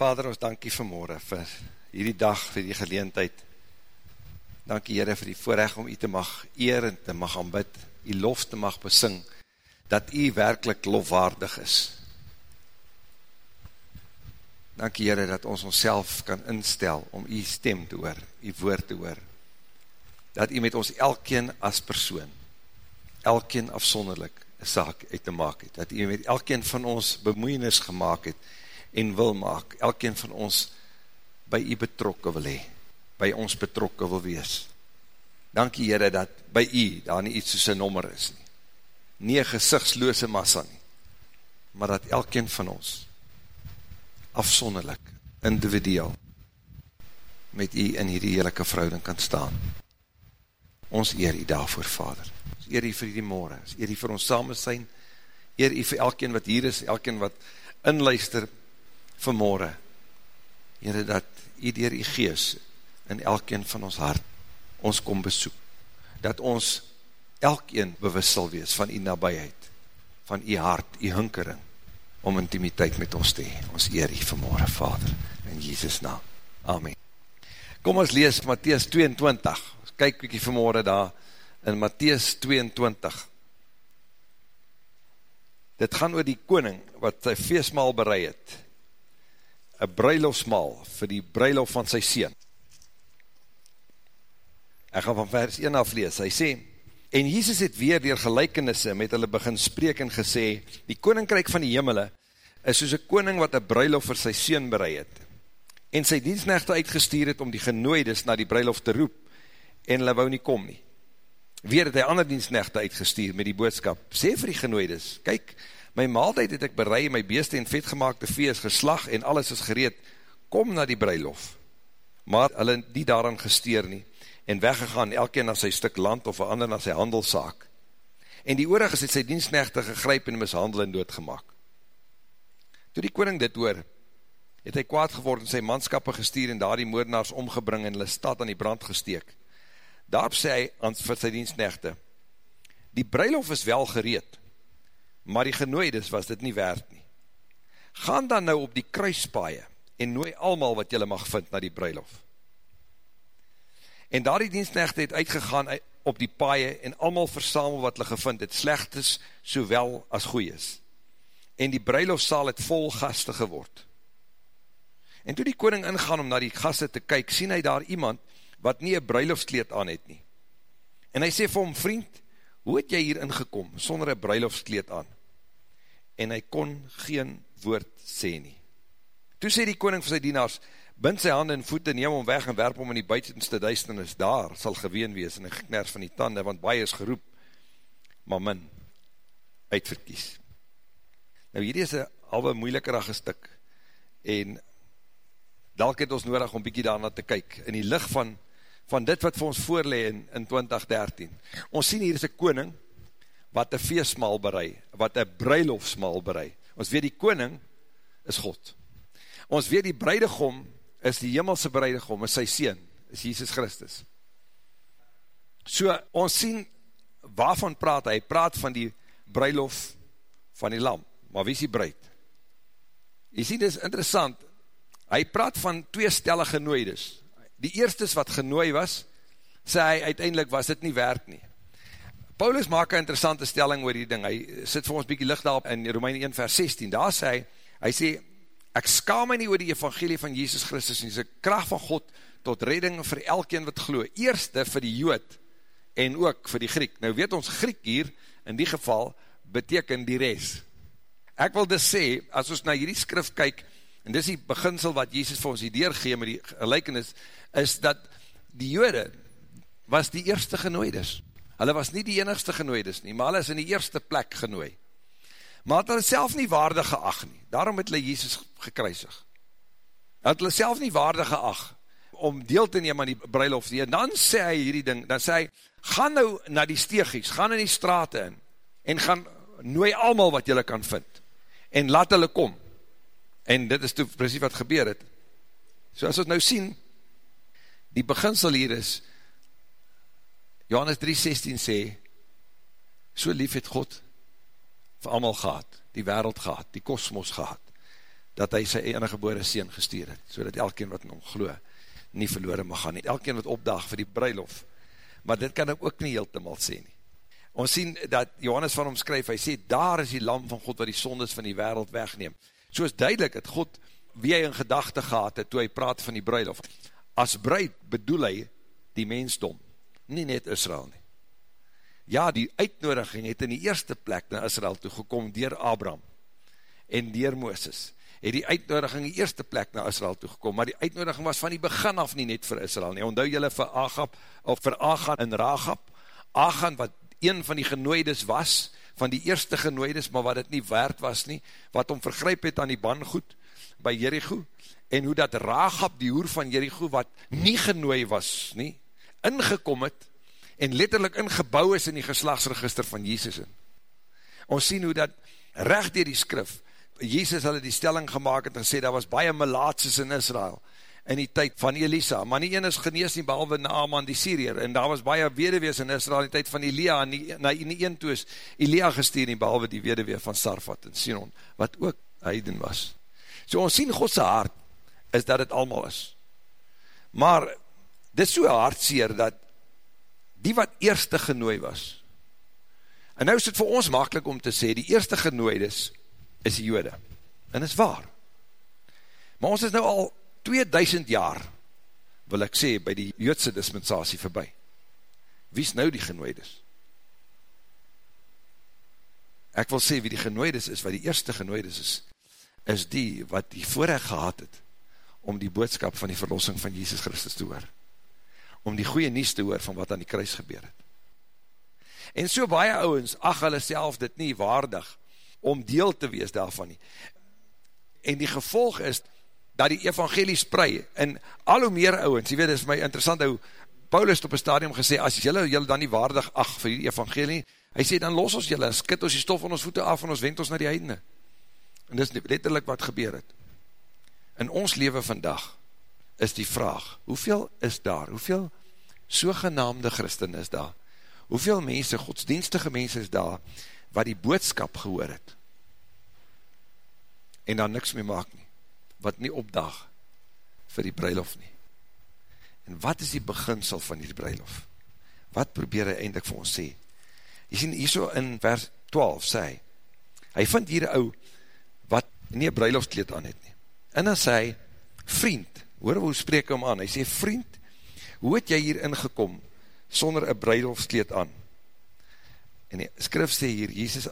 Vader, ons dankie vanmorgen vir hierdie dag, vir die geleentheid. Dankie Heere vir die voorrecht om u te mag eer en te mag aanbid, u lof te mag besing, dat u werkelijk lofwaardig is. Dankie Heere dat ons onszelf kan instel om u stem te hoor, u woord te hoor. Dat u met ons elkeen as persoon, elkeen afsonderlik, een saak uit te maak het. Dat u met elkeen van ons bemoeienis gemaakt het, en wil maak, elkeen van ons by u betrokke wil hee, by ons betrokke wil wees. Dankie Heere dat by u daar nie iets soos een nommer is nie, nie een gezichtsloose massa nie, maar dat elkeen van ons afsonderlik, individueel, met u in hierdie heerlijke verhouding kan staan. Ons eer u daarvoor, Vader. Ons eer u vir die morgen, ons eer u vir ons samen zijn, eer u vir elkeen wat hier is, elkeen wat inluister, vanmorgen, Heere, dat u dier die gees in elkeen van ons hart ons kom besoek, dat ons elkeen bewust sal wees van die nabijheid, van die hart, die hinkering, om intimiteit met ons te heen. Ons eer die vanmorgen, Vader, in Jesus naam. Amen. Kom ons lees Matthies 22, ons kyk bykie vanmorgen daar, in Matthies 22, dit gaan oor die koning, wat sy feestmaal bereid het, een bruilofsmaal vir die bruilof van sy sien. Ek gaan van vers 1 af lees, hy sê, En Jesus het weer dier gelijkenisse met hulle begin spreek en gesê, die koninkryk van die hemele is soos een koning wat een bruilof vir sy sien bereid het, en sy dienstnechte uitgestuur het om die genooides na die bruilof te roep, en hulle wou nie kom nie. Weer het hy ander dienstnechte uitgestuur met die boodskap, sê vir die genooides, kyk, my maaltijd het ek berei, my beeste en vetgemaakte vee is geslag en alles is gereed, kom na die bruilof. Maar hulle die daaraan gesteer nie, en weggegaan, elkeen na sy stuk land of ander na sy handelszaak. En die ooriges het sy dienstnechte gegryp en mishandel en doodgemaak. Toe die koning dit hoor, het hy kwaad geword en sy manskappe gestuur en daar die moordenaars omgebring en hulle stad aan die brand gesteek. Daarop sê hy aan vir sy dienstnechte, die bruilof is wel gereed, maar die genooides was dit nie werd nie. Gaan dan nou op die kruispaaie en nooi almal wat jylle mag vind na die bruilof. En daar die dienstnechte het uitgegaan op die paaie en almal versamel wat hulle gevind het, slechtes sowel as goeies. En die bruilofsaal het vol gaste geword. En toe die koning ingaan om na die gaste te kyk, sien hy daar iemand wat nie een bruilofskleed aan het nie. En hy sê vir hom, vriend, hoe het jy hier ingekom, sonder een bruilofskleed aan? En hy kon geen woord sê nie. Toe sê die koning vir sy dienaars, bind sy handen en voete, neem hom weg en werp hom in die buitenste duisternis, daar sal geween wees en een gekners van die tanden, want baie is geroep, maar min uitverkies. Nou hierdie is een alwe moeilikerige stuk, en dalk het ons nodig om bykie daarna te kyk, in die licht van van dit wat vir ons voorlee in, in 2013. Ons sien hier is een koning, wat een feestmaal berei, wat een bruilofsmaal berei. Ons weet die koning is God. Ons weet die bruidegom is die hemelse bruidegom, is sy sien, is Jesus Christus. So, ons sien, waarvan praat hy? Hy praat van die bruilof van die lam. Maar wie is die bruid? Jy sien, dit is interessant, hy praat van twee stellige nooides, die eerstes wat genooi was, sê hy uiteindelik was dit nie werk nie. Paulus maak een interessante stelling oor die ding, hy sit vir ons bykie licht daarop in Romein 1 vers 16, daar sê hy, hy sê, ek skaam my nie oor die evangelie van Jesus Christus, en die kracht van God tot redding vir elkeen wat glo, eerste vir die jood, en ook vir die Griek. Nou weet ons, Griek hier, in die geval, beteken die res. Ek wil dus sê, as ons na hierdie skrif kyk, en dis die beginsel wat Jesus vir ons die deurgee met die gelijkenis, is dat die jode was die eerste genooides. Hulle was nie die enigste genooides nie, maar hulle is in die eerste plek genooi. Maar het hulle self nie waardig geag nie. Daarom het hulle Jesus gekruisig. Het hulle self nie waardig geag om deel te neem aan die bruiloft. En dan sê hy hierdie ding, dan sê hy, gaan nou na die steegies, gaan in die straat in, en gaan nooi allemaal wat julle kan vind. En laat hulle kom. En dit is toe precies wat gebeur het. So as ons nou sien, die beginsel hier is, Johannes 3,16 sê, so lief het God vir allemaal gehad, die wereld gehad, die kosmos gehad, dat hy sy enige gebore seen gestuur het, so dat elkeen wat in hom glo, nie verloren mag gaan nie, elkeen wat opdag vir die bruilof, maar dit kan ek ook nie heeltemal sê nie. Ons sien dat Johannes van hom skryf, hy sê, daar is die lam van God wat die sondes van die wereld wegneem. So is duidelik dat God, wie hy in gedachte gehad het, toe hy praat van die bruilof, as bruid bedoel hy die mensdom, nie net Israel nie. Ja, die uitnodiging het in die eerste plek na Israel toe gekom, dier Abraham en dier Mooses, het die uitnodiging die eerste plek na Israel toe gekom, maar die uitnodiging was van die begin af nie net vir Israel nie. Onthou jylle vir Agab, of vir Agan en Ragab, Agan wat een van die genooides was, van die eerste genooides, maar wat het nie waard was nie, wat om vergryp het aan die bangoed by Jericho, en hoe dat Ragab, die hoer van Jericho, wat nie genooi was nie, ingekom het, en letterlijk ingebouw is in die geslagsregister van Jezus in. Ons sien hoe dat recht dier die skrif, Jezus hulle die stelling gemaakt het en sê, daar was baie melaatses in Israel, in die tyd van Elisa, maar nie een is genees nie, behalwe Naaman die Syriër, en daar was baie wedewees in Israel, in die tyd van Elia, en nie, na nie een toe is Elia gestuur nie, behalwe die wedewees van Sarfat en Sinon, wat ook heiden was. So ons sien Godse hart, is dat het allemaal is. Maar, dit is so hartseer, dat die wat eerste genooi was, en nou is het vir ons makkelijk om te sê, die eerste genooi is, is die jode. En is waar. Maar ons is nou al 2000 jaar, wil ek sê, by die joodse dispensatie voorbij. Wie is nou die genooides? Ek wil sê, wie die genooides is, wat die eerste genooides is, is die wat die voorrecht gehad het, om die boodskap van die verlossing van Jesus Christus te hoor. Om die goeie nies te hoor van wat aan die kruis gebeur het. En so baie ouwens, ach hulle self dit nie waardig, om deel te wees daarvan nie. En die gevolg is, dat die evangelie sprei, en al hoe meer ouwens, jy weet, dit is my interessant, hoe Paulus op een stadium gesê, as jylle, jylle dan nie waardig ag vir die evangelie, hy sê, dan los ons jylle, skit ons die stof van ons voete af, en ons wend ons na die heidene. En dit is letterlijk wat gebeur het. In ons leven vandag, is die vraag, hoeveel is daar, hoeveel sogenaamde christen is daar, hoeveel mense, godsdienstige mense is daar, wat die boodskap gehoor het, en daar niks mee maak nie, wat nie opdag vir die bruiloft nie. En wat is die beginsel van die bruiloft? Wat probeer hy eindelijk vir ons sê? Jy sien hier so in vers 12 sê hy, hy vind hier ou wat nie een bruiloftkleed aan het nie. En dan sê hy, vriend, hoor hoe spreek hy om aan, hy sê, vriend, hoe het jy hier ingekom sonder een bruiloftkleed aan? En die skrif sê hier, Jesus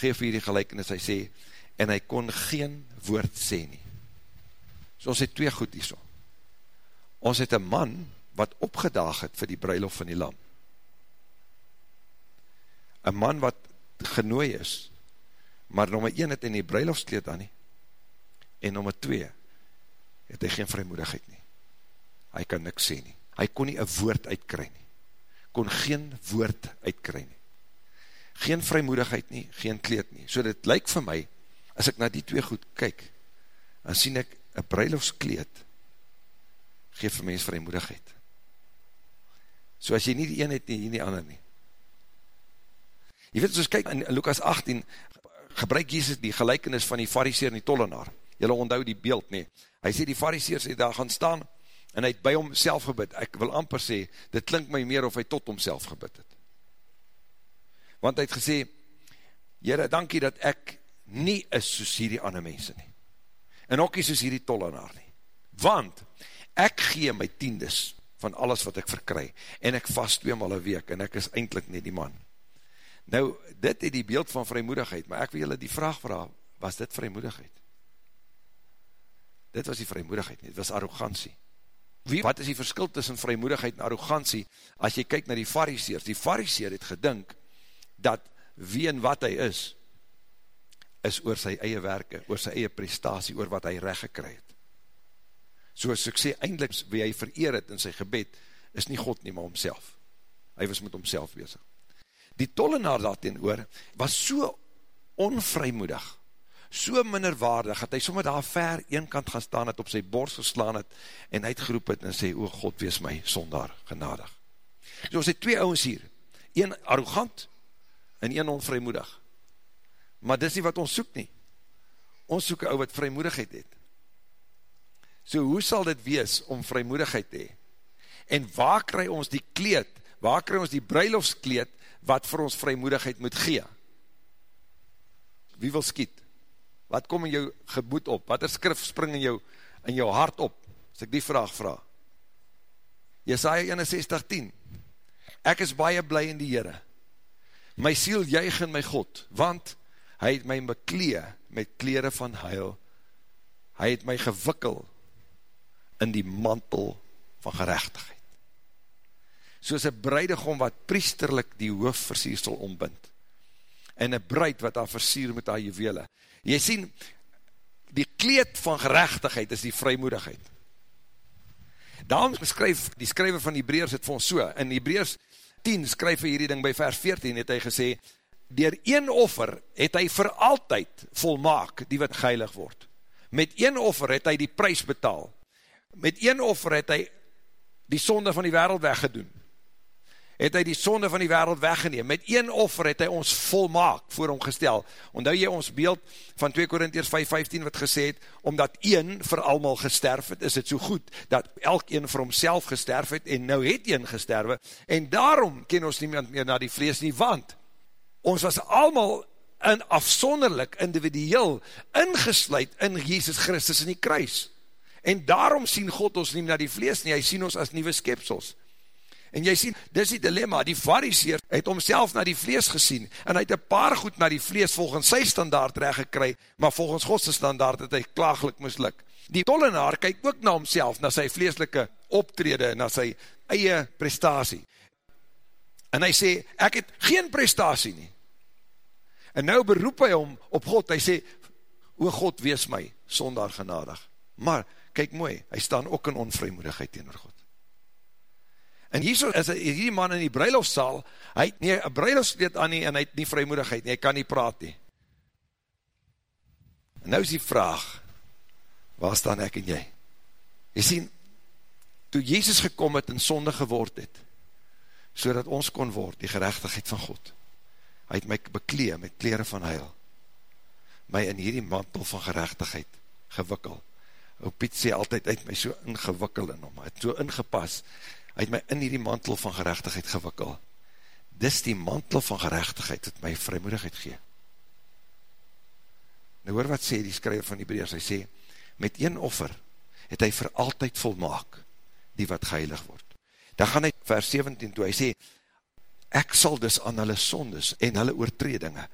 geef hier die gelijkenis, hy sê, en hy kon geen woord sê nie. So ons het twee goed hier so. Ons het een man, wat opgedaag het vir die bruiloft van die lam. Een man wat genooi is, maar nummer 1 het in die bruiloftskleed aan nie, en nummer 2 het hy geen vrymoedigheid nie. Hy kan niks sê nie. Hy kon nie een woord uitkry nie. Kon geen woord uitkry nie. Geen vrymoedigheid nie, geen kleed nie. So dit lyk vir my, as ek na die twee goed kyk, dan sien ek een bruiloftskleed geef vir mens vrymoedigheid. So as jy nie die een het nie, nie die ander nie. Jy weet, soos kyk in Lukas 18, gebruik Jesus die gelijkenis van die fariseer en die tollenaar. Julle onthou die beeld nie. Hy sê die fariseer sê daar gaan staan, en hy het by hom self gebid. Ek wil amper sê, dit klink my meer of hy tot homself gebid het. Want hy het gesê, Jere, dankie dat ek nie is soos hierdie ander mense nie. En ook nie soos hierdie tollenaar nie. Want, ek gee my tiendes van alles wat ek verkry, en ek vast tweemaal een week, en ek is eindelijk nie die man. Nou, dit het die beeld van vrymoedigheid, maar ek wil julle die vraag vraag, was dit vrymoedigheid? Dit was die vrymoedigheid nie, dit was arrogantie. Wie, wat is die verskil tussen vrymoedigheid en arrogantie, as jy kyk na die fariseers, die fariseer het gedink, dat wie en wat hy is, is oor sy eie werke, oor sy eie prestatie, oor wat hy recht gekry het. So as ek sê, eindelijk wie hy vereer het in sy gebed, is nie God nie, maar homself. Hy was met homself bezig. Die tollenaar daarteen oor, was so onvrymoedig, so minderwaardig, dat hy sommer daar ver een kant gaan staan, het op sy borst geslaan het, en uitgeroep het, en sê, o God, wees my sondaar, genadig. So ons het twee ouwens hier, een arrogant, en een onvrymoedig. Maar dis nie wat ons soek nie. ons soek een ou wat vrymoedigheid het. So hoe sal dit wees om vrymoedigheid te hee? En waar kry ons die kleed, waar kry ons die bruilofskleed, wat vir ons vrymoedigheid moet gee? Wie wil skiet? Wat kom in jou geboed op? Wat er skrif spring in jou, in jou hart op? As ek die vraag vraag. Jesaja 61, 10 Ek is baie bly in die Heere. My siel juig in my God, want hy het my beklee met kleren van huil. Hy het my gewikkel in die mantel van gerechtigheid. Soos een bruidegom wat priesterlik die hoofdversiersel ombind. En een bruid wat haar versier met haar juwele. Jy sien, die kleed van gerechtigheid is die vrymoedigheid. Daarom skryf, die skryver van Hebreërs het vir ons so, in Hebreërs 10 skryf hy hierdie ding by vers 14, het hy gesê, Door een offer het hy vir altyd volmaak die wat geilig word. Met een offer het hy die prijs betaal. Met een offer het hy die sonde van die wereld weggedoen. Het hy die sonde van die wereld weggeneem. Met een offer het hy ons volmaak voor hom gestel. Ondou jy ons beeld van 2 Korintiërs 5:15 wat gesê het omdat een vir almal gesterf het, is dit so goed dat elkeen vir homself gesterf het en nou het een gesterwe en daarom ken ons niemand meer na die vlees nie want ons was allemaal in afsonderlik, individueel, ingesluid in Jesus Christus in die kruis. En daarom sien God ons nie na die vlees nie, hy sien ons as nieuwe skepsels. En jy sien, dis die dilemma, die fariseer het homself na die vlees gesien, en hy het een paar goed na die vlees volgens sy standaard recht gekry, maar volgens Godse standaard het hy klaaglik mislik. Die tollenaar kyk ook na homself, na sy vleeslike optrede, na sy eie prestatie. En hy sê, ek het geen prestatie nie. En nou beroep hy om op God, hy sê, o God, wees my, sonder genadig. Maar, kyk mooi, hy staan ook in onvrymoedigheid teenoor God. En hier is hierdie man in die bruilofsaal, hy het nie een bruilofskleed aan nie, en hy het nie vrymoedigheid nie, hy kan nie praat nie. En nou is die vraag, waar staan ek en jy? Jy sien, toe Jezus gekom het en sonde geword het, so ons kon word, die gerechtigheid van God, hy het my beklee met kleren van heil, my in hierdie mantel van gerechtigheid gewikkel. O Piet sê altyd, hy het my so ingewikkel in hom, hy het so ingepas, hy het my in hierdie mantel van gerechtigheid gewikkel. Dis die mantel van gerechtigheid wat my vrymoedigheid gee. Nou hoor wat sê die skryver van die breers, hy sê, met een offer het hy vir altyd volmaak die wat geheilig word. Dan gaan hy vers 17 toe, hy sê, ek sal dus aan hulle sondes en hulle oortredinge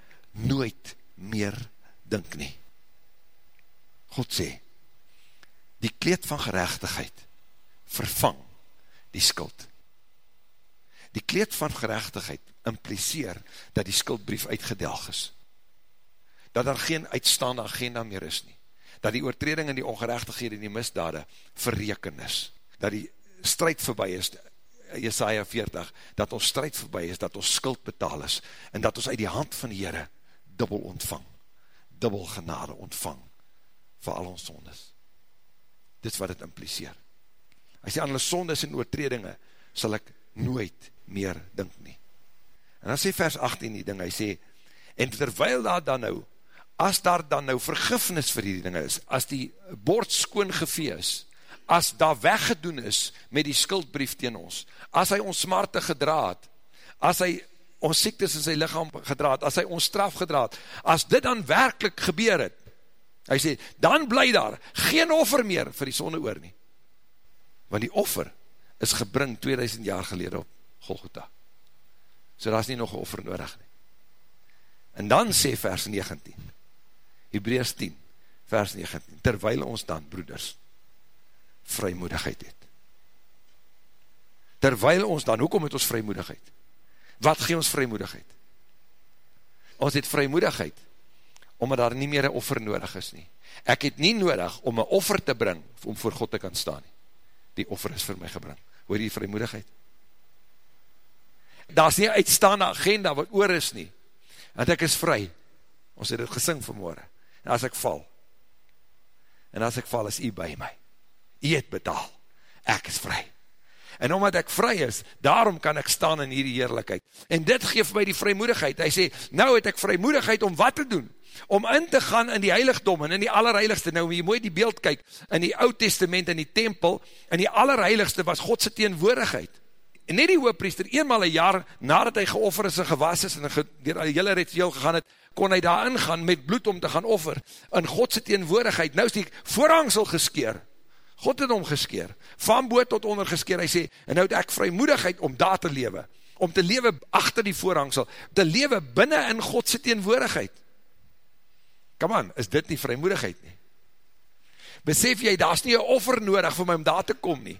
nooit meer dink nie. God sê, die kleed van gerechtigheid vervang die skuld. Die kleed van gerechtigheid impliseer dat die skuldbrief uitgedelg is. Dat daar geen uitstaande agenda meer is nie. Dat die oortreding en die ongerechtighede en die misdade verreken is. Dat die strijd voorbij is, Jesaja 40, dat ons strijd voorbij is, dat ons skuld betaal is, en dat ons uit die hand van die Heere dubbel ontvang, dubbel genade ontvang, vir al ons sondes. Dit is wat het impliseer. Hy sê, aan hulle sondes en oortredinge, sal ek nooit meer dink nie. En dan sê vers 18 die ding, hy sê, en terwijl daar dan nou, as daar dan nou vergifnis vir die dinge is, as die bord skoon gevee is, as daar weggedoen is met die skuldbrief teen ons, as hy ons smarte gedraad, as hy ons siektes in sy lichaam gedraad, as hy ons straf gedraad, as dit dan werkelijk gebeur het, hy sê, dan bly daar geen offer meer vir die sonde oor nie. Want die offer is gebring 2000 jaar gelede op Golgotha. So daar is nie nog een offer nodig nie. En dan sê vers 19, Hebreus 10, vers 19, terwijl ons dan, broeders, vrymoedigheid het. Terwyl ons dan, hoekom het ons vrymoedigheid? Wat gee ons vrymoedigheid? Ons het vrymoedigheid, omdat daar nie meer een offer nodig is nie. Ek het nie nodig om een offer te bring, om voor God te kan staan nie. Die offer is vir my gebring. Hoor die vrymoedigheid? Daar is nie uitstaande agenda wat oor is nie. Want ek is vry. Ons het het gesing vanmorgen. En as ek val, en as ek val, is u by my. Jy het betaal, ek is vry. En omdat ek vry is, daarom kan ek staan in hierdie heerlijkheid. En dit geef my die vrymoedigheid. Hy sê, nou het ek vrymoedigheid om wat te doen? Om in te gaan in die heiligdom en in die allerheiligste. Nou, jy moet die beeld kyk, in die oud testament, in die tempel, in die allerheiligste was Godse teenwoordigheid. En net die hoopriester, eenmaal een jaar, nadat hy geoffer is en gewas is, en door die hele ritueel gegaan het, kon hy daar ingaan met bloed om te gaan offer, in Godse teenwoordigheid. Nou is die voorhangsel geskeer, God het hom geskeer, van boot tot onder geskeer, hy sê, en nou het ek vrymoedigheid om daar te lewe, om te lewe achter die voorhangsel, te lewe binnen in Godse teenwoordigheid. Come on, is dit nie vrymoedigheid nie? Besef jy, daar is nie een offer nodig vir my om daar te kom nie.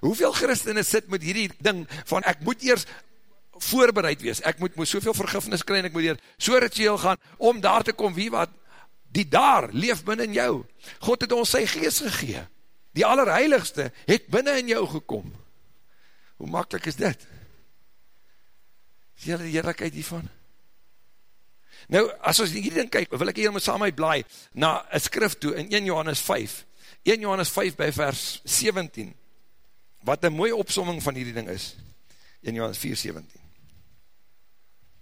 Hoeveel christene sit met hierdie ding van ek moet eers voorbereid wees, ek moet, moet soveel vergifnis kry en ek moet eers so ritueel gaan om daar te kom, wie wat, die daar leef binnen in jou. God het ons sy geest gegee. Die allerheiligste het binnen in jou gekom. Hoe makkelijk is dit? Is jy die heerlijkheid hiervan? Nou, as ons hierdie ding kyk, wil ek hier met saam uit blaai na een skrif toe in 1 Johannes 5. 1 Johannes 5 by vers 17. Wat een mooie opsomming van hierdie ding is. 1 Johannes 4, 17.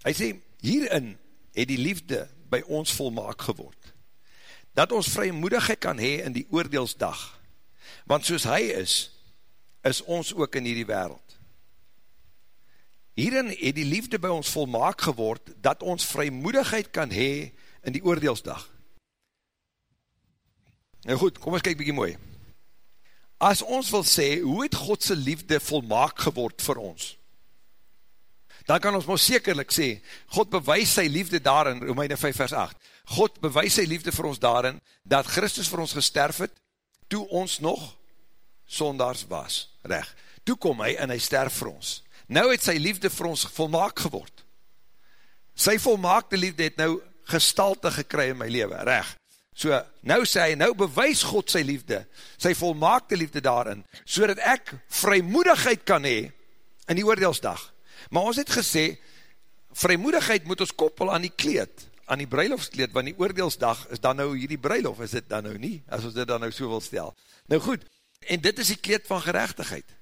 Hy sê, hierin het die liefde by ons volmaak geword dat ons vrymoedigheid kan hee in die oordeelsdag, want soos hy is, is ons ook in hierdie wereld. Hierin het die liefde by ons volmaak geword, dat ons vrymoedigheid kan hee in die oordeelsdag. Nou goed, kom ons kyk bykie mooi. As ons wil sê, hoe het Godse liefde volmaak geword vir ons? Dan kan ons maar sekerlik sê, God bewys sy liefde daarin, Romeine 5 vers 8, God bewys sy liefde vir ons daarin, dat Christus vir ons gesterf het, toe ons nog sondaars was, reg. Toe kom hy en hy sterf vir ons. Nou het sy liefde vir ons volmaak geword. Sy volmaakte liefde het nou gestalte gekry in my leven, reg. So, nou sê hy, nou bewys God sy liefde, sy volmaakte liefde daarin, so dat ek vrymoedigheid kan hee in die oordeelsdag. Maar ons het gesê, vrymoedigheid moet ons koppel aan die kleed, aan die bruilofskleed, want die oordeelsdag is dan nou hierdie bruilof, is dit dan nou nie, as ons dit dan nou so wil stel. Nou goed, en dit is die kleed van gerechtigheid.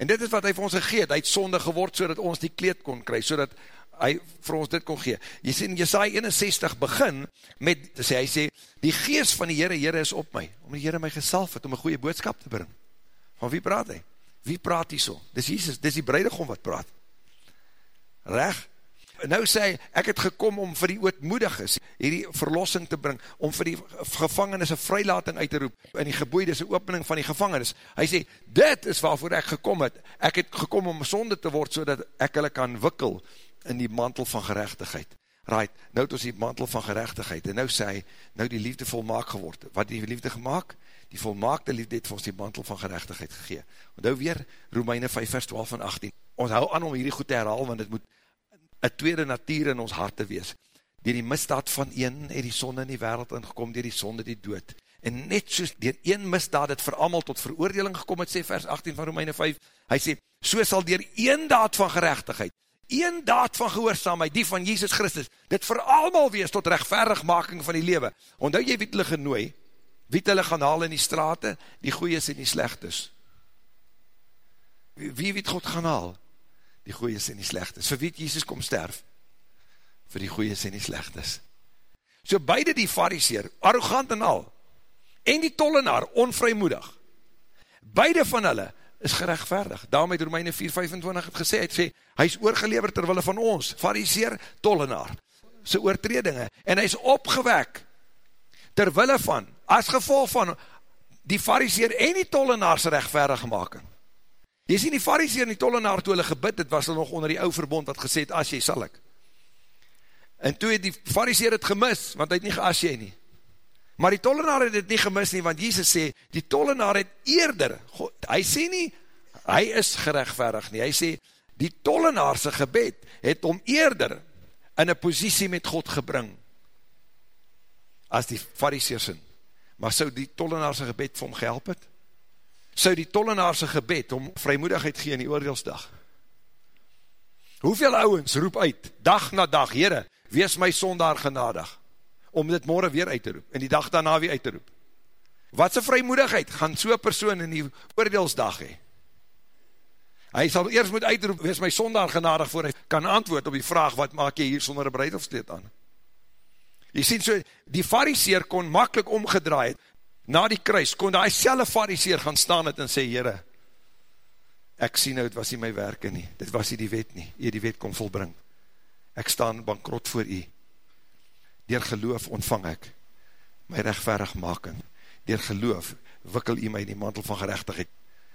En dit is wat hy vir ons gegeet, hy het sonde geword, so ons die kleed kon kry, so hy vir ons dit kon gee. Jy sê in Jesaja 61 begin, met, sê, hy sê, die geest van die Heere, Heere is op my, om die Heere my gesalf het, om een goeie boodskap te bring. Van wie praat hy? Wie praat hy so? Dis Jesus, dis die breidegom wat praat. Recht? Nou sê hy, ek het gekom om vir die ootmoediges hierdie verlossing te bring, om vir die gevangenis een vrylating uit te roep, in die geboeide is opening van die gevangenis. Hy sê, dit is waarvoor ek gekom het. Ek het gekom om sonde te word, so ek hulle kan wikkel in die mantel van gerechtigheid. Right, nou het ons die mantel van gerechtigheid, en nou sê hy, nou die liefde volmaak geword. Wat die liefde gemaakt? Die volmaakte liefde het vir ons die mantel van gerechtigheid gegeen. Want nou weer, Romeine 5 vers 12 en 18. Ons hou aan om hierdie goed te herhaal, want het moet een tweede natuur in ons hart te wees. Door die misdaad van een, het die sonde in die wereld ingekom, door die sonde die dood. En net soos door een misdaad het vir allemaal tot veroordeling gekom, het sê vers 18 van Romeine 5, hy sê, so sal door een daad van gerechtigheid, een daad van gehoorzaamheid, die van Jesus Christus, dit vir allemaal wees tot rechtverigmaking van die lewe. Ondou jy wie het hulle genooi, wie het hulle gaan haal in die straten, die goeies en die slechtes. Wie, wie het God gaan haal? Die goeies en die slechtes. Vir wie het Jesus kom sterf? Vir die goeies en die slechtes. So beide die fariseer, arrogant en al, en die tollenaar, onvrymoedig, beide van hulle is gerechtvaardig. Daarom het Romeine 4,25 het gesê, het sê, hy is oorgeleverd terwille van ons, fariseer, tollenaar, sy oortredinge, en hy is opgewek, terwille van, as gevolg van, die fariseer en die tollenaars rechtvaardig maken. Jy sien die fariseer en die tollenaar toe hulle gebid het, was hulle nog onder die ou verbond wat gesê het, as jy sal ek. En toe het die fariseer het gemis, want hy het nie geas jy nie. Maar die tollenaar het het nie gemis nie, want Jesus sê, die tollenaar het eerder, God, hy sê nie, hy is gerechtverig nie, hy sê, die tollenaarse gebed het om eerder in een posiesie met God gebring, as die fariseersin. Maar so die tollenaarse gebed vir hom gehelp het? Sou die tollenaarse gebed om vrymoedigheid gee in die oordeelsdag. Hoeveel ouwens roep uit, dag na dag, Heere, wees my sondaar genadig, om dit morgen weer uit te roep, en die dag daarna weer uit te roep. Wat sy vrymoedigheid gaan so'n persoon in die oordeelsdag hee? Hy sal eers moet uitroep, wees my sondaar genadig voor hy kan antwoord op die vraag, wat maak jy hier sonder een bruidofskleed aan? Jy sien so, die fariseer kon makkelijk omgedraai het, na die kruis, kon die selwe fariseer gaan staan het en sê, Heere, ek sien nou, het was nie my werke nie, dit was nie die wet nie, jy die wet kom volbring, ek staan bankrot voor jy, dier geloof ontvang ek, my rechtverig maken, dier geloof, wikkel jy my in die mantel van gerechtigheid,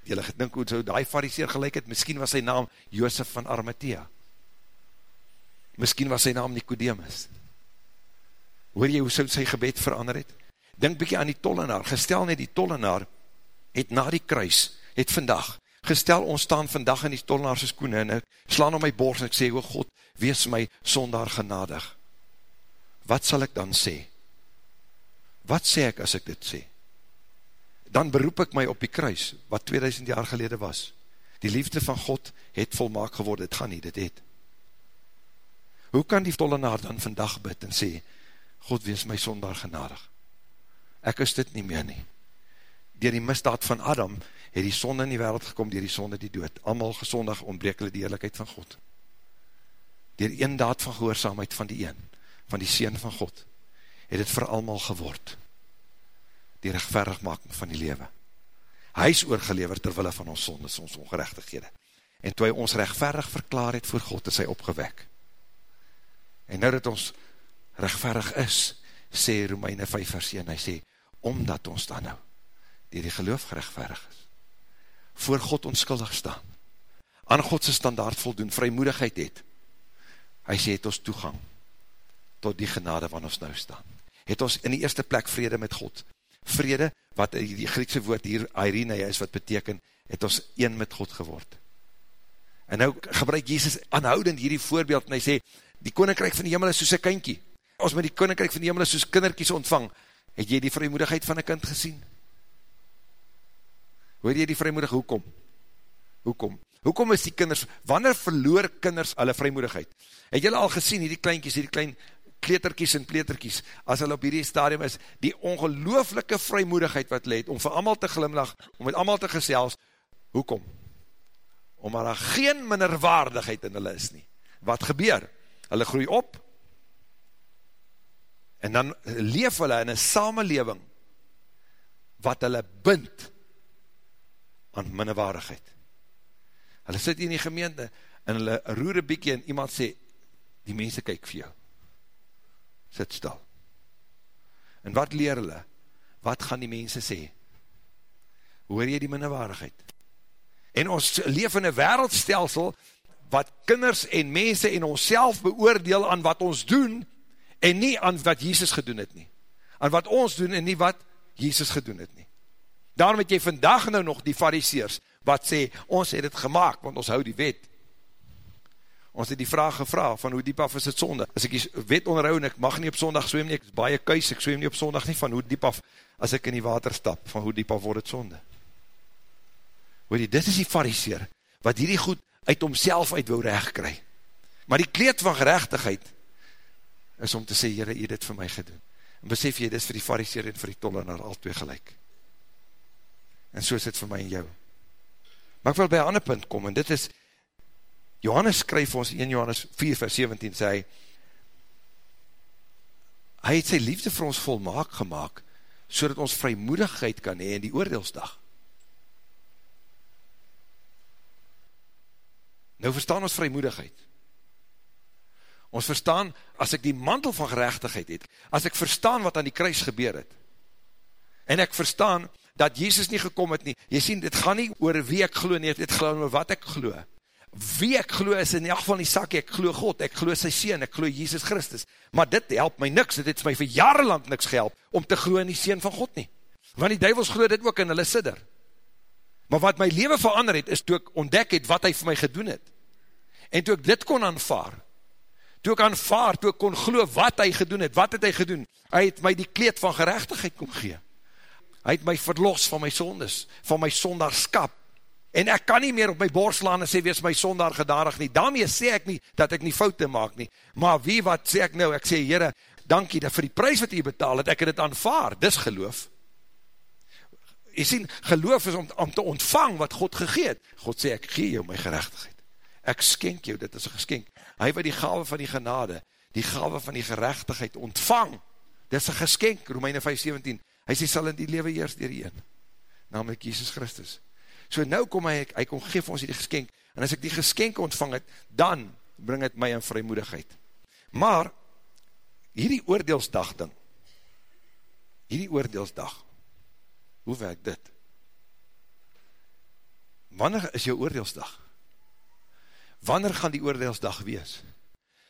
jylle gedink hoe so die fariseer gelijk het, miskien was sy naam Jozef van Armathea, miskien was sy naam Nicodemus, hoor jy hoe so sy gebed verander het, denk bykie aan die tollenaar, gestel net die tollenaar, het na die kruis, het vandag, gestel ons staan vandag in die tollenaarse skoene, en ek slaan om my borst, en ek sê, o God, wees my sondaar genadig, wat sal ek dan sê? Wat sê ek as ek dit sê? Dan beroep ek my op die kruis, wat 2000 jaar gelede was. Die liefde van God het volmaak geworden, het gaan nie, dit het. Hoe kan die tollenaar dan vandag bid en sê, God wees my sondaar genadig? Ek is dit nie meer nie. Door die misdaad van Adam, het die sonde in die wereld gekom, door die sonde die dood. Amal gezondig ontbreek hulle die eerlijkheid van God. Door een daad van gehoorzaamheid van die een, van die Seen van God, het het vir almal geword, die rechtverigmaking van die lewe. Hy is oorgeleverd terwille van ons sondes, ons ongerechtighede. En toe hy ons rechtverig verklaar het voor God, is hy opgewek. En nou dat ons rechtverig is, sê Romeine 5 vers 1, hy sê, omdat ons dan nou, die die geloof gerechtverig is, voor God onskuldig staan, aan Godse standaard voldoen, vrymoedigheid het, hy sê, het ons toegang, tot die genade van ons nou staan. Het ons in die eerste plek vrede met God. Vrede, wat die Griekse woord hier, Irene is, wat beteken, het ons een met God geword. En nou gebruik Jezus aanhoudend hierdie voorbeeld, en hy sê, die koninkryk van die hemel is soos een kynkie. Als met die koninkryk van die hemel is soos kinderkies ontvang, het jy die vrymoedigheid van een kind gesien? Hoor jy die vrymoedig, hoekom? Hoekom? Hoekom is die kinders, wanneer verloor kinders hulle vrymoedigheid? Het jy al gesien, hierdie kleinkies, hierdie klein kleterkies en pleterkies, as hulle op hierdie stadium is, die ongelooflike vrymoedigheid wat leed, om vir allemaal te glimlag, om met allemaal te gesels, hoekom? Omdat daar geen minderwaardigheid in hulle is nie. Wat gebeur? Hulle groei op, en dan leef hulle in een samenleving, wat hulle bind, aan minderwaardigheid. Hulle sit in die gemeente, en hulle roer een bykie, en iemand sê, die mense kyk vir jou sit stil. En wat leer hulle? Wat gaan die mense sê? Hoor jy die minderwaardigheid? En ons leef in een wereldstelsel, wat kinders en mense en ons beoordeel aan wat ons doen, en nie aan wat Jesus gedoen het nie. Aan wat ons doen en nie wat Jesus gedoen het nie. Daarom het jy vandag nou nog die fariseers, wat sê, ons het het gemaakt, want ons hou die wet. Ons het die vraag gevra van hoe diep af is het sonde. As ek die wet onderhou en ek mag nie op sondag swem nie, ek is baie kuis, ek swem nie op sondag nie, van hoe diep af, as ek in die water stap, van hoe diep af word het sonde. Hoor jy, dit is die fariseer, wat hierdie goed uit homself uit wil recht kry. Maar die kleed van gerechtigheid, is om te sê, jyre, jy dit vir my gedoen. En besef jy, dit is vir die fariseer en vir die tollenaar al twee gelijk. En so is dit vir my en jou. Maar ek wil by een ander punt kom, en dit is, Johannes skryf ons 1 Johannes 4 vers 17 sê hy, hy het sy liefde vir ons volmaak gemaakt, so dat ons vrymoedigheid kan hee in die oordeelsdag. Nou verstaan ons vrymoedigheid. Ons verstaan, as ek die mantel van gerechtigheid het, as ek verstaan wat aan die kruis gebeur het, en ek verstaan, dat Jezus nie gekom het nie, jy sien, dit gaan nie oor wie ek glo nie, dit gaan oor wat ek glo, wie ek glo is in die geval nie sak, ek glo God, ek glo sy Seen, ek glo Jesus Christus, maar dit help my niks, dit het my vir jarenlang niks gehelp, om te glo in die Seen van God nie, want die duivels glo dit ook in hulle sidder, maar wat my leven verander het, is toe ek ontdek het wat hy vir my gedoen het, en toe ek dit kon aanvaar, toe ek aanvaar, toe ek kon glo wat hy gedoen het, wat het hy gedoen, hy het my die kleed van gerechtigheid kom gee, hy het my verlos van my sondes, van my sondagskap, en ek kan nie meer op my borst slaan en sê, wees my sondaar gedarig nie, daarmee sê ek nie, dat ek nie foute maak nie, maar wie wat sê ek nou, ek sê, Heere, dankie, dat vir die prijs wat jy betaal het, ek het het aanvaar, dis geloof, jy sien, geloof is om, om te ontvang wat God gegeet. God sê, ek gee jou my gerechtigheid. Ek skenk jou, dit is een geskenk. Hy wat die gave van die genade, die gave van die gerechtigheid ontvang, dit is een geskenk, Romeine 5,17. Hy sê, sal in die lewe eerst dier die een, namelijk Jesus Christus. So nou kom hy, hy kom geef ons die geskenk, en as ek die geskenk ontvang het, dan bring het my in vrymoedigheid. Maar, hierdie oordeelsdag ding, hierdie oordeelsdag, hoe werk dit? Wanneer is jou oordeelsdag? Wanneer gaan die oordeelsdag wees?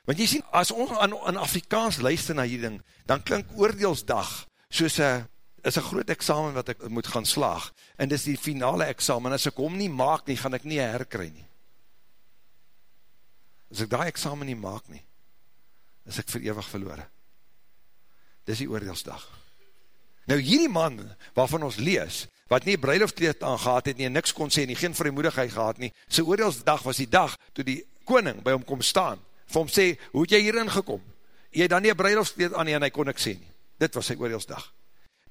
Want jy sien, as ons aan, aan Afrikaans luister na hierdie ding, dan klink oordeelsdag soos een is een groot examen wat ek moet gaan slaag, en dis die finale examen, as ek hom nie maak nie, gaan ek nie herkry nie. As ek die examen nie maak nie, is ek verewig verloore. Dis die oordeelsdag. Nou hierdie man, waarvan ons lees, wat nie bruiloftkleed aangehad het nie, niks kon sê nie, geen vrymoedigheid gehad nie, sy oordeelsdag was die dag, toe die koning by hom kom staan, vir hom sê, hoe het jy hierin gekom? Jy het dan nie bruiloftkleed aan nie, en hy kon niks sê nie. Dit was sy oordeelsdag.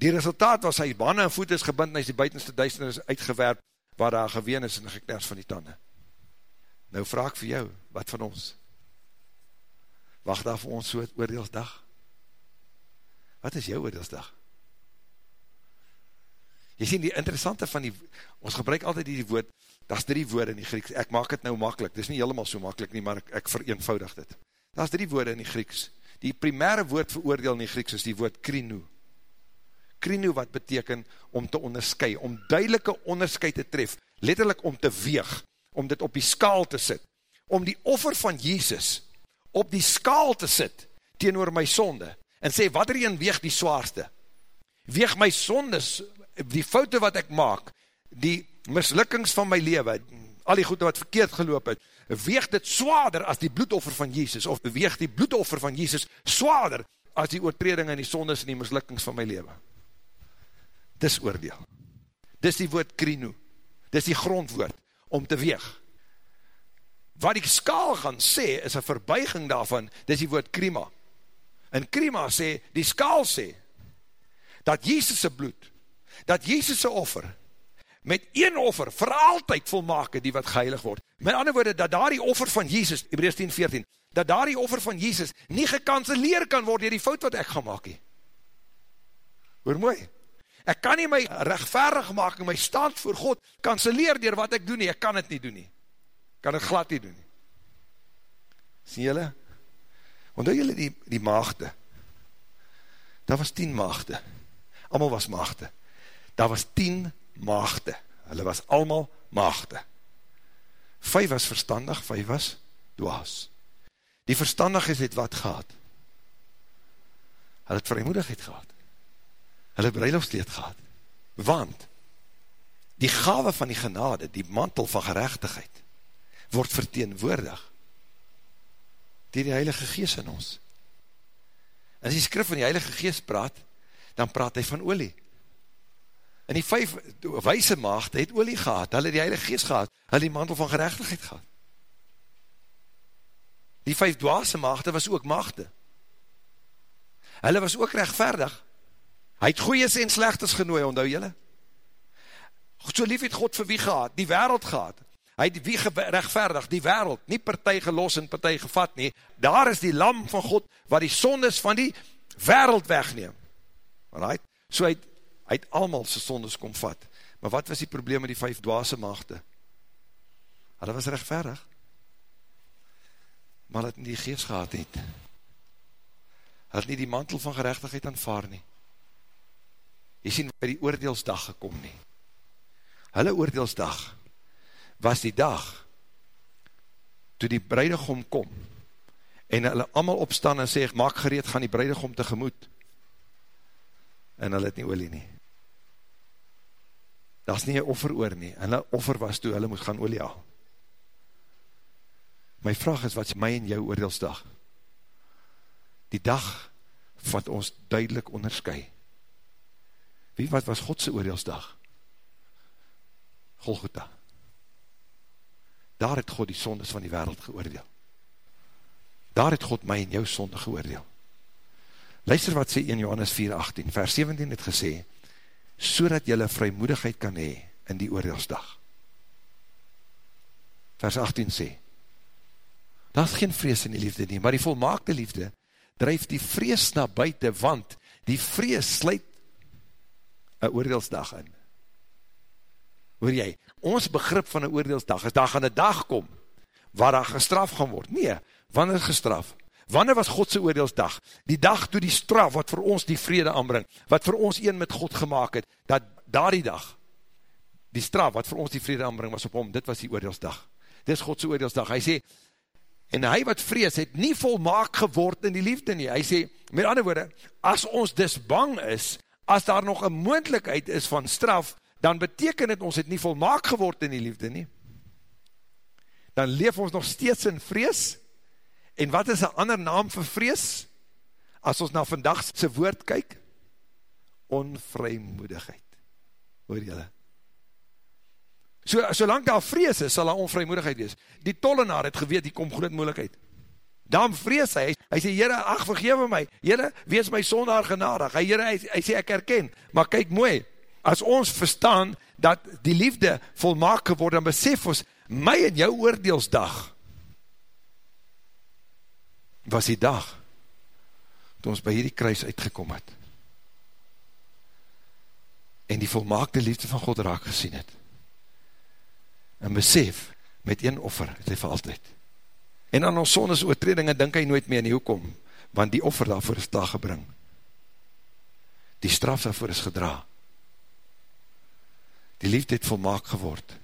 Die resultaat was, sy bane en voet is gebind, en hy is die buitenste duisternis uitgewerp, waar daar geween is, en gekners van die tanden. Nou vraag vir jou, wat van ons? Wacht daar vir ons so oordeelsdag? Wat is jou oordeelsdag? Jy sien die interessante van die, ons gebruik altyd die woord, dat is drie woorde in die Grieks, ek maak het nou makkelijk, dit is nie helemaal so makkelijk nie, maar ek, ek vereenvoudig dit. Dat is drie woorde in die Grieks. Die primaire woord veroordeel in die Grieks is die woord krino. Krino wat beteken om te onderskui, om duidelike onderskui te tref, letterlijk om te weeg, om dit op die skaal te sit, om die offer van Jezus op die skaal te sit, teenoor my sonde, en sê, wat er een weeg die zwaarste? Weeg my sondes die foute wat ek maak, die mislukkings van my leven, al die goede wat verkeerd geloop het, weeg dit zwaarder as die bloedoffer van Jesus, of weeg die bloedoffer van Jesus zwaarder as die oortreding en die sondes en die mislukkings van my leven. Dis oordeel. Dis die woord krino. Dis die grondwoord, om te weeg. Wat die skaal gaan sê, is een verbuiging daarvan, dis die woord krima. En krima sê, die skaal sê, dat Jesus' bloed, dat Jezus' offer, met een offer, vir altyd volmaak die wat geheilig word. Met ander woorde, dat daar die offer van Jezus, Hebreus 10, 14, dat daar die offer van Jezus nie gekanceleer kan word, die fout wat ek gaan maak nie. Hoor mooi, ek kan nie my rechtvaardig maak, en my stand voor God, kanceleer dier wat ek doen nie, ek kan het nie doen nie. Kan het glad nie doen nie. Sien jylle? Want jylle die, die maagde, daar was tien maagde, allemaal was maagde, daar was tien maagde, hulle was allemaal maagde. Vijf was verstandig, vijf was dwaas. Die verstandig is het wat gehad. Hulle het vrymoedigheid gehad. Hulle het bruiloftsleed gehad. Want, die gave van die genade, die mantel van gerechtigheid, word verteenwoordig dier die Heilige Geest in ons. En as die skrif van die Heilige Geest praat, dan praat hy van olie. En die vijf wijse maagde het olie gehad, hulle die heilige geest gehad, hulle die mantel van gerechtigheid gehad. Die vijf dwaase maagde was ook maagde. Hulle was ook rechtverdig. Hy het goeies en slechtes genooi, onthou julle. So lief het God vir wie gehad, die wereld gehad. Hy het wie rechtverdig, die wereld, nie partij gelos en partij gevat nie. Daar is die lam van God, wat die sondes van die wereld wegneem. Right? So hy het het allemaal sy sondes kom vat, maar wat was die probleem met die vijf dwaase maagde? Hulle was rechtverig, maar het nie die geest gehad het, het nie die mantel van gerechtigheid aanvaar nie, jy sien by die oordeelsdag gekom nie, hulle oordeelsdag was die dag, toe die bruidegom kom, en hulle allemaal opstaan en sê, maak gereed, gaan die bruidegom tegemoet, en hulle het nie olie nie, daar is nie een offer oor nie, en een offer was toe, hulle moet gaan olie haal. My vraag is, wat is my en jou oordeelsdag? Die dag wat ons duidelik onderskui. Wie wat was Godse oordeelsdag? Golgotha. Daar het God die sondes van die wereld geoordeel. Daar het God my en jou sonde geoordeel. Luister wat sê 1 Johannes 4, 18, vers 17 het gesê, so dat jylle vrymoedigheid kan hee in die oordeelsdag. Vers 18 sê, daar is geen vrees in die liefde nie, maar die volmaakte liefde drijf die vrees na buiten, want die vrees sluit een oordeelsdag in. Hoor jy, ons begrip van een oordeelsdag is, daar gaan een dag kom, waar daar gestraf gaan word. Nee, wanneer gestraf? Wanneer was Godse oordeelsdag? Die dag toe die straf, wat vir ons die vrede aanbring, wat vir ons een met God gemaakt het, dat daar die dag, die straf, wat vir ons die vrede aanbring, was op hom, dit was die oordeelsdag. Dit is Godse oordeelsdag. Hy sê, en hy wat vrees, het nie volmaak geword in die liefde nie. Hy sê, met ander woorde, as ons dis bang is, as daar nog een moendlikheid is van straf, dan beteken het ons het nie volmaak geword in die liefde nie. Dan leef ons nog steeds in vrees. En wat is een ander naam vir vrees? As ons na vandagse woord kyk, onvrymoedigheid. Hoor jylle? So, solang daar vrees is, sal daar onvrymoedigheid wees. Die tollenaar het geweet, die kom groot moeilijkheid. Daarom vrees hy, hy sê, Heere, ach, vergewe my, Heere, wees my sondaar genadig, hy, Heere, hy, hy sê, ek herken, maar kyk mooi, as ons verstaan, dat die liefde volmaak geworden, dan besef ons, my en jou oordeelsdag, was die dag, toe ons by hierdie kruis uitgekom het, en die volmaakte liefde van God raak gesien het, en besef, met een offer, het hy vir altyd. En aan ons sondes oortredinge, denk hy nooit meer nie, hoekom? Want die offer daarvoor is daar gebring. Die straf daarvoor is gedra. Die liefde het volmaak geword.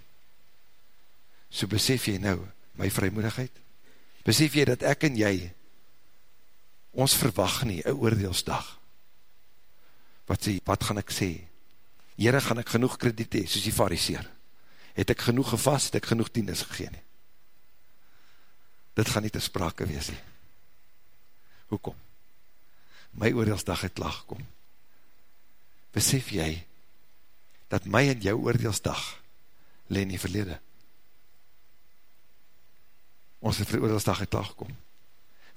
So besef jy nou, my vrymoedigheid, besef jy dat ek en jy, ons verwag nie, een oordeelsdag. Wat sê, wat gaan ek sê? Heren, gaan ek genoeg krediet hee, soos die fariseer? het ek genoeg gevast, het ek genoeg tiendes gegeen. Dit gaan nie te sprake wees nie. Hoekom? My oordeelsdag het laag kom. Besef jy, dat my en jou oordeelsdag leen die verlede. Ons het vir die oordeelsdag het laag kom.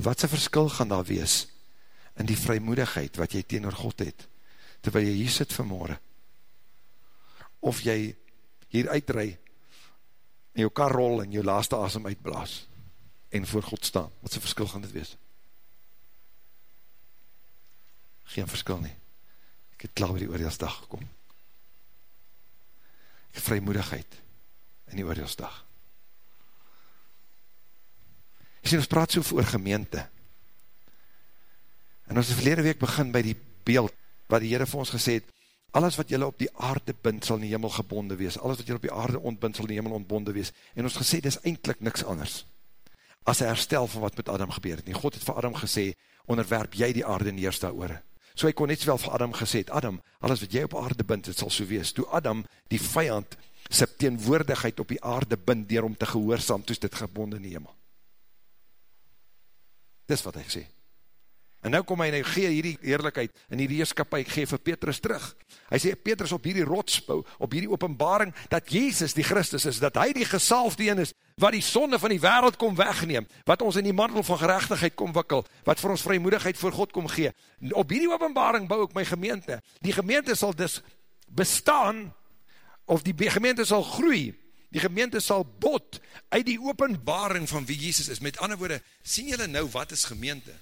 Wat sy verskil gaan daar wees in die vrymoedigheid wat jy teenoor God het, terwyl jy hier sit vanmorgen, of jy hier uitrui, en jou kar rol en jou laaste asem uitblaas, en voor God staan. Wat sy verskil gaan dit wees? Geen verskil nie. Ek het klaar by die oordeelsdag gekom. Ek vrymoedigheid in die oordeelsdag. Ek sê, ons praat so voor gemeente. En ons het verlede week begin by die beeld, wat die Heere vir ons gesê het, alles wat jylle op die aarde bind, sal in die hemel gebonde wees, alles wat jylle op die aarde ontbind, sal in die hemel ontbonde wees, en ons gesê, dit is eindelijk niks anders, as een herstel van wat met Adam gebeur het nie, God het vir Adam gesê, onderwerp jy die aarde in eerste oore, so hy kon net wel vir Adam gesê, Adam, alles wat jy op aarde bind, het sal so wees, toe Adam die vijand, sy teenwoordigheid op die aarde bind, dier om te gehoorzaam, toes dit gebonde in die hemel, dis wat hy gesê, En nou kom hy en hy gee hierdie eerlijkheid en hierdie heerskapie, hy gee vir Petrus terug. Hy sê, Petrus op hierdie rotsbouw, op hierdie openbaring, dat Jezus die Christus is, dat hy die gesalfde een is, wat die sonde van die wereld kom wegneem, wat ons in die mantel van gerechtigheid kom wikkel, wat vir ons vrymoedigheid voor God kom gee. Op hierdie openbaring bouw ek my gemeente. Die gemeente sal dus bestaan, of die gemeente sal groei, die gemeente sal bot, uit die openbaring van wie Jezus is. Met ander woorde, sien julle nou wat is gemeente?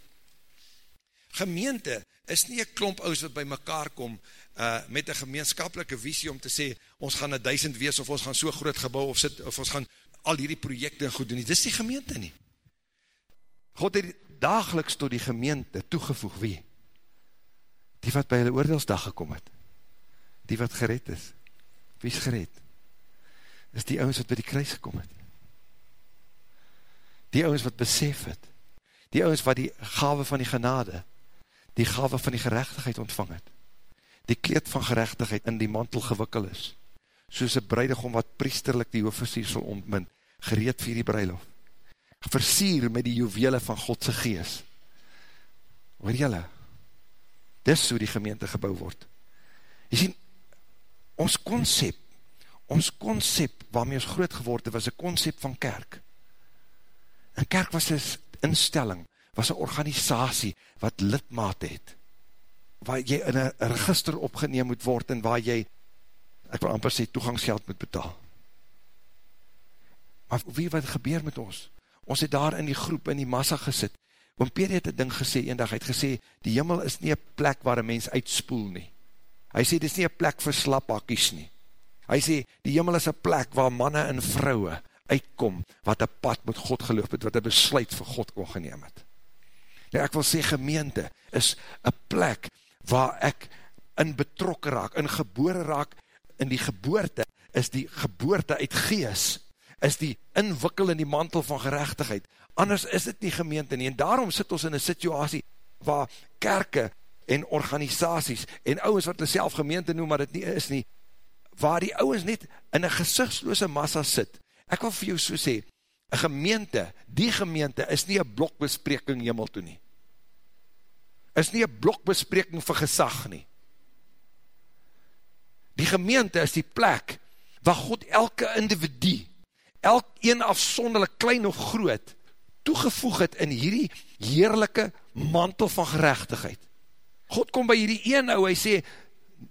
gemeente is nie een klomp oud wat by mekaar kom uh, met een gemeenskapelike visie om te sê, ons gaan een duisend wees, of ons gaan so groot gebouw, of, sit, of ons gaan al hierdie projekte goed doen nie. Dis die gemeente nie. God het dageliks tot die gemeente toegevoeg wie? Die wat by hulle oordeelsdag gekom het. Die wat gered is. Wie is gered? Is die ouwens wat by die kruis gekom het. Die ouwens wat besef het. Die ouwens wat die gave van die genade die gave van die gerechtigheid ontvang het, die kleed van gerechtigheid in die mantel gewikkel is, soos een bruidegom wat priesterlik die hoofversier sal ontmind, gereed vir die bruiloft, versier met die juwele van Godse gees. Hoor jylle, dis hoe die gemeente gebouw word. Jy sien, ons concept, ons concept waarmee ons groot geworden was een concept van kerk. En kerk was een instelling, was een organisatie wat lidmaat het. waar jy in een register opgeneem moet word, en waar jy, ek wil amper sê, toegangsgeld moet betaal. Maar wie wat gebeur met ons? Ons het daar in die groep, in die massa gesit. Oom Peter het een ding gesê, een dag, hy het gesê, die jimmel is nie een plek waar een mens uitspoel nie. Hy sê, dit is nie een plek vir slapakkies nie. Hy sê, die jimmel is een plek waar manne en vrouwe uitkom, wat een pad met God geloof het, wat een besluit vir God kon geneem het. Nou, ek wil sê, gemeente is een plek waar ek in betrokken raak, in geboore raak, in die geboorte, is die geboorte uit gees, is die inwikkel in die mantel van gerechtigheid. Anders is dit nie gemeente nie. En daarom sit ons in een situasie waar kerke en organisaties en ouwens wat hulle self gemeente noem, maar dit nie is nie, waar die ouwens net in een gezichtsloose massa sit. Ek wil vir jou so sê, een gemeente, die gemeente is nie een blokbespreking hemel toe nie. Is nie een blokbespreking vir gesag nie. Die gemeente is die plek waar God elke individue elk een afsonderlik klein of groot, toegevoeg het in hierdie heerlijke mantel van gerechtigheid. God kom by hierdie een ou, hy sê,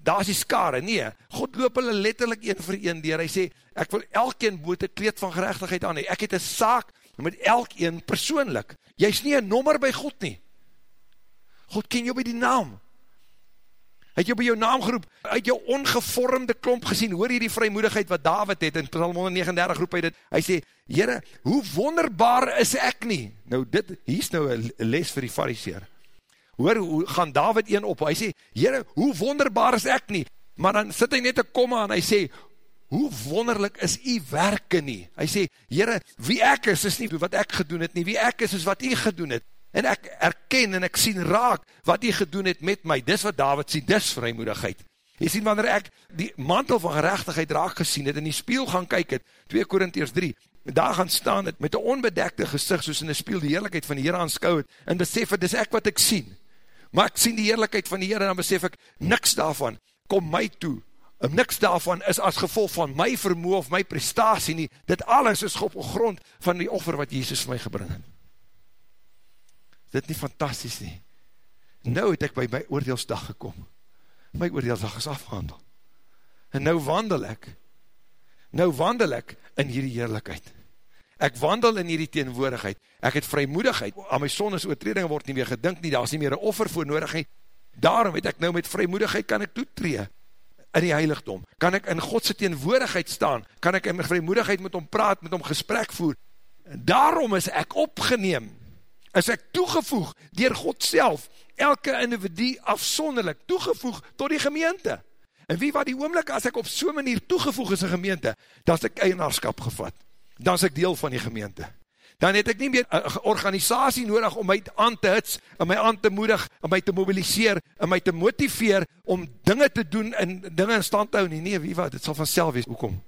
daar is die skare, nee, God loop hulle letterlijk een vir een dier, hy sê, ek wil elkeen boot een kleed van gerechtigheid aan, ek het een saak met elkeen persoonlik, jy is nie een nommer by God nie, God ken jou by die naam, het jou by jou naam geroep, uit jou ongevormde klomp gesien, hoor hier die vrymoedigheid wat David het, in Psalm 139 roep hy dit, hy sê, Heere, hoe wonderbaar is ek nie, nou dit, hier is nou een les vir die fariseer, hoor, hoe gaan David een op, hy sê, Heere, hoe wonderbaar is ek nie, maar dan sit hy net een komma en hy sê, hoe wonderlik is die werke nie, hy sê, Heere, wie ek is, is nie wat ek gedoen het nie, wie ek is, is wat jy gedoen het, en ek erken en ek sien raak wat hy gedoen het met my, dis wat David sien, dis vrymoedigheid. Jy sien, wanneer ek die mantel van gerechtigheid raak gesien het, in die spiel gaan kyk het, 2 Korintiërs 3, daar gaan staan het, met een onbedekte gezicht, soos in die spiel die heerlijkheid van die Heer aanskou het, en besef het, dis ek wat ek sien. Maar ek sien die heerlijkheid van die Heer, en dan besef ek, niks daarvan, kom my toe, en niks daarvan is as gevolg van my vermoe of my prestatie nie, dit alles is op grond van die offer wat Jesus vir my gebring het dit nie fantastisch nie. Nou het ek by my oordeelsdag gekom. My oordeelsdag is afgehandel. En nou wandel ek, nou wandel ek in hierdie heerlijkheid. Ek wandel in hierdie teenwoordigheid. Ek het vrymoedigheid. Aan my sondes oortreding word nie meer gedink nie, daar is nie meer een offer voor nodig nie. Daarom het ek nou met vrymoedigheid kan ek toetree in die heiligdom. Kan ek in Godse teenwoordigheid staan? Kan ek in vrymoedigheid met hom praat, met hom gesprek voer? Daarom is ek opgeneem is ek toegevoeg dier God self, elke individu afsonderlik toegevoeg tot die gemeente. En wie wat die oomlik, as ek op so manier toegevoeg is in gemeente, dan is ek eienaarskap gevat. Dan is ek deel van die gemeente. Dan het ek nie meer een organisatie nodig om my aan te hits, om my aan te moedig, om my te mobiliseer, om my te motiveer, om dinge te doen en dinge in stand te hou nie. Nee, wie wat, het sal vanself wees. Hoekom?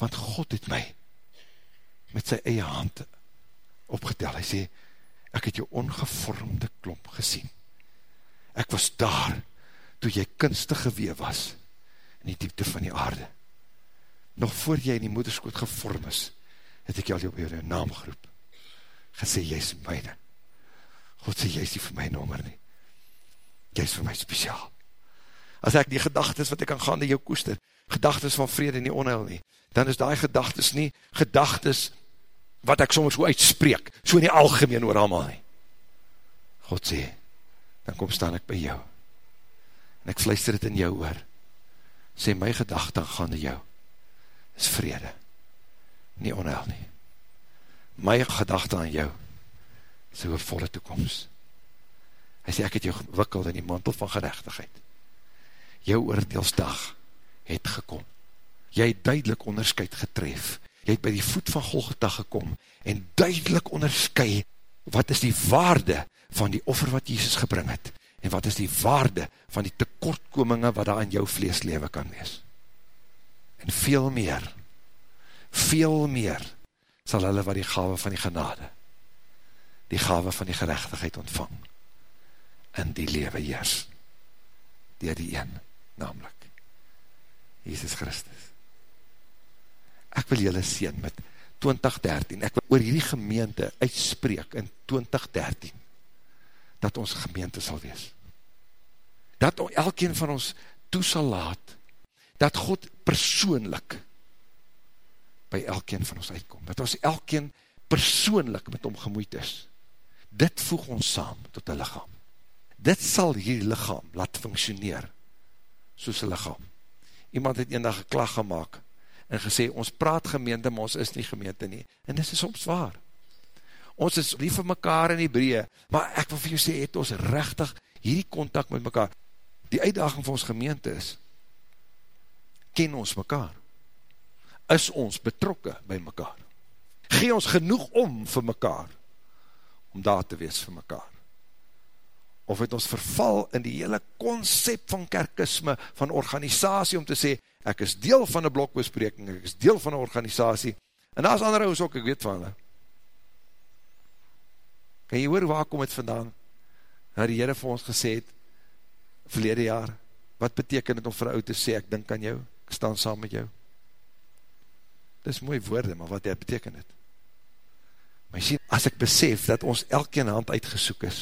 Want God het my met sy eie hand opgetel. Hy sê, ek het jou ongevormde klomp gesien. Ek was daar, toe jy kunstig gewee was, in die diepte van die aarde. Nog voor jy in die moederskoot gevorm is, het ek jou by jou naam geroep, gesê, jy is myne. God sê, jy is nie vir my nommer nie. Jy is vir my speciaal. As ek die gedagtes wat ek aan gaande jou koester, gedagtes van vrede nie onheil nie, dan is die gedagtes nie gedagtes wat ek soms so uitspreek, so in die algemeen oor allemaal nie. God sê, dan kom staan ek by jou, en ek fluister het in jou oor, sê my gedachte gaan jou, is vrede, nie onheil nie. My gedachte aan jou, is oor volle toekomst. Hy sê, ek het jou gewikkeld in die mantel van gerechtigheid. Jou oordeelsdag het gekom. Jy het duidelik onderscheid getref jy het by die voet van Golgotha gekom, en duidelik onderskui, wat is die waarde van die offer wat Jesus gebring het, en wat is die waarde van die tekortkominge wat daar in jou vleeslewe kan wees. En veel meer, veel meer, sal hulle wat die gave van die genade, die gave van die gerechtigheid ontvang, in die lewe heers, dier die een, namelijk, Jesus Christus ek wil julle sien met 2013, ek wil oor hierdie gemeente uitspreek in 2013, dat ons gemeente sal wees. dat elkeen van ons toe sal laat, dat God persoonlik by elkeen van ons uitkom, dat ons elkeen persoonlik met hom gemoeid is. Dit voeg ons saam tot een lichaam. Dit sal hier lichaam laat functioneer, soos een lichaam. Iemand het een dag een klag gemaakt, en gesê, ons praat gemeente, maar ons is nie gemeente nie. En dit is soms waar. Ons is lief vir mekaar in die breë, maar ek wil vir jou sê, het ons rechtig hierdie contact met mekaar. Die uitdaging van ons gemeente is, ken ons mekaar? Is ons betrokke by mekaar? Gee ons genoeg om vir mekaar, om daar te wees vir mekaar? Of het ons verval in die hele concept van kerkisme, van organisatie, om te sê, ek is deel van een blokbespreking, ek is deel van een organisatie, en daar is andere ouders ook, ek weet van hulle. Kan jy hoor, waar kom het vandaan? Nou die Heere vir ons gesê het, verlede jaar, wat beteken het om vir oud te sê, ek dink aan jou, ek staan saam met jou. Dit is mooie woorde, maar wat dit beteken het. Maar jy sê, as ek besef, dat ons elke hand uitgesoek is,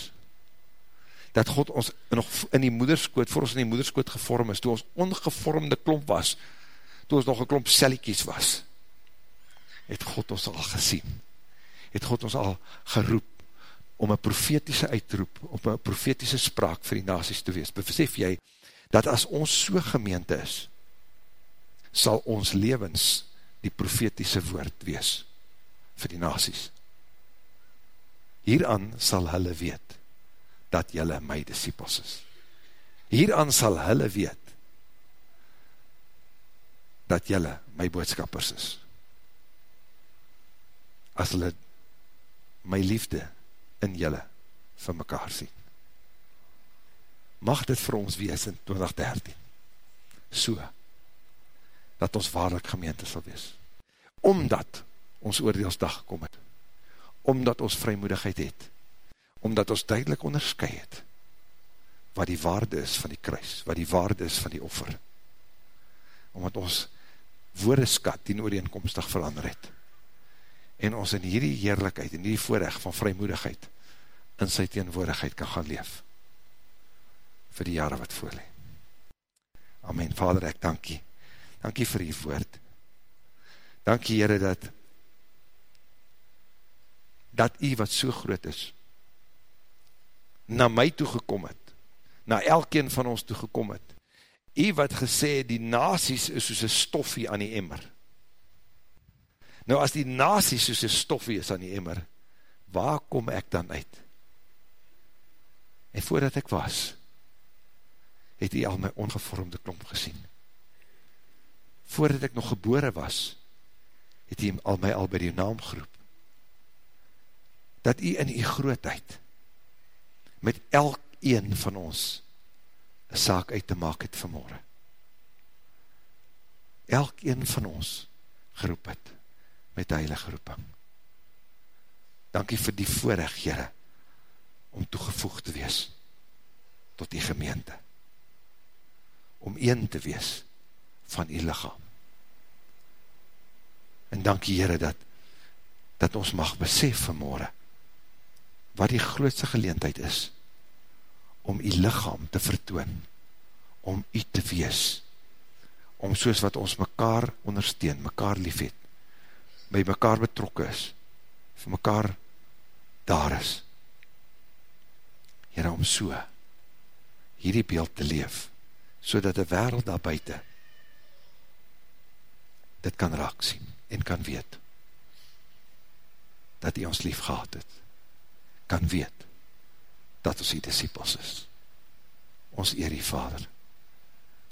dat God ons nog in die moederskoot, voor ons in die moederskoot gevorm is, toe ons ongevormde klomp was, toe ons nog een klomp selliekies was, het God ons al gesien, het God ons al geroep, om een profetiese uitroep, om een profetiese spraak vir die nasies te wees. Besef jy, dat as ons so gemeente is, sal ons levens die profetiese woord wees vir die nasies. Hieraan sal hulle weet, dat jylle my disciples is. Hieraan sal hulle weet, dat jylle my boodskappers is. As hulle my liefde in jylle vir mekaar sien. Mag dit vir ons wees in 2013. So, dat ons waarlik gemeente sal wees. Omdat ons oordeelsdag gekom het. Omdat ons vrymoedigheid het omdat ons duidelik onderskui het, wat die waarde is van die kruis, wat die waarde is van die offer, omdat ons woordeskat die ooreenkomstig verander het, en ons in hierdie heerlijkheid, in hierdie voorrecht van vrymoedigheid, in sy teenwoordigheid kan gaan leef, vir die jare wat voorlee. Amen, Vader, ek dankie, dankie vir die woord, dankie Heere dat, dat u wat so groot is, na my toe gekom het, na elkeen van ons toe gekom het, hy wat gesê, die nasies is soos een stoffie aan die emmer. Nou as die nasies soos een stoffie is aan die emmer, waar kom ek dan uit? En voordat ek was, het hy al my ongevormde klomp gesien. Voordat ek nog gebore was, het hy al my al by die naam geroep. Dat hy in die grootheid, met elk een van ons een saak uit te maak het vanmorgen. Elk een van ons geroep het met heilige roeping. Dankie vir die voorrecht, Heere, om toegevoeg te wees tot die gemeente. Om een te wees van die lichaam. En dankie, Heere, dat, dat ons mag besef vanmorgen wat die grootste geleentheid is, om die lichaam te vertoon, om u te wees, om soos wat ons mekaar ondersteun, mekaar lief het, by mekaar betrokken is, vir mekaar daar is, Heere, om so, hierdie beeld te leef, so dat die wereld daar buiten, dit kan raak sien, en kan weet, dat hy ons lief gehad het, kan weet, dat ons die disciples is. Ons eer die Vader.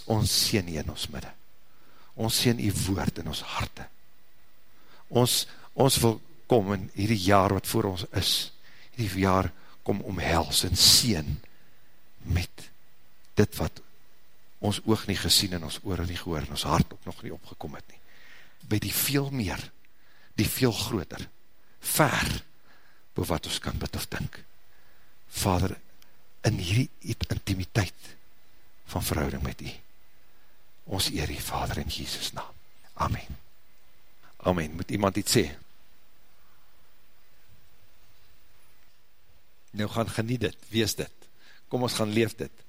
Ons sien nie in ons midde. Ons sien die woord in ons harte. Ons, ons wil kom in hierdie jaar wat voor ons is, hierdie jaar kom omhels en sien met dit wat ons oog nie gesien en ons oor nie gehoor en ons hart ook nog nie opgekom het nie. By die veel meer, die veel groter, ver, bo wat ons kan bid of dink. Vader, in hierdie intimiteit van verhouding met u, ons eer die Vader in Jesus naam. Amen. Amen. Moet iemand iets sê? Nou gaan geniet dit, wees dit. Kom ons gaan leef dit.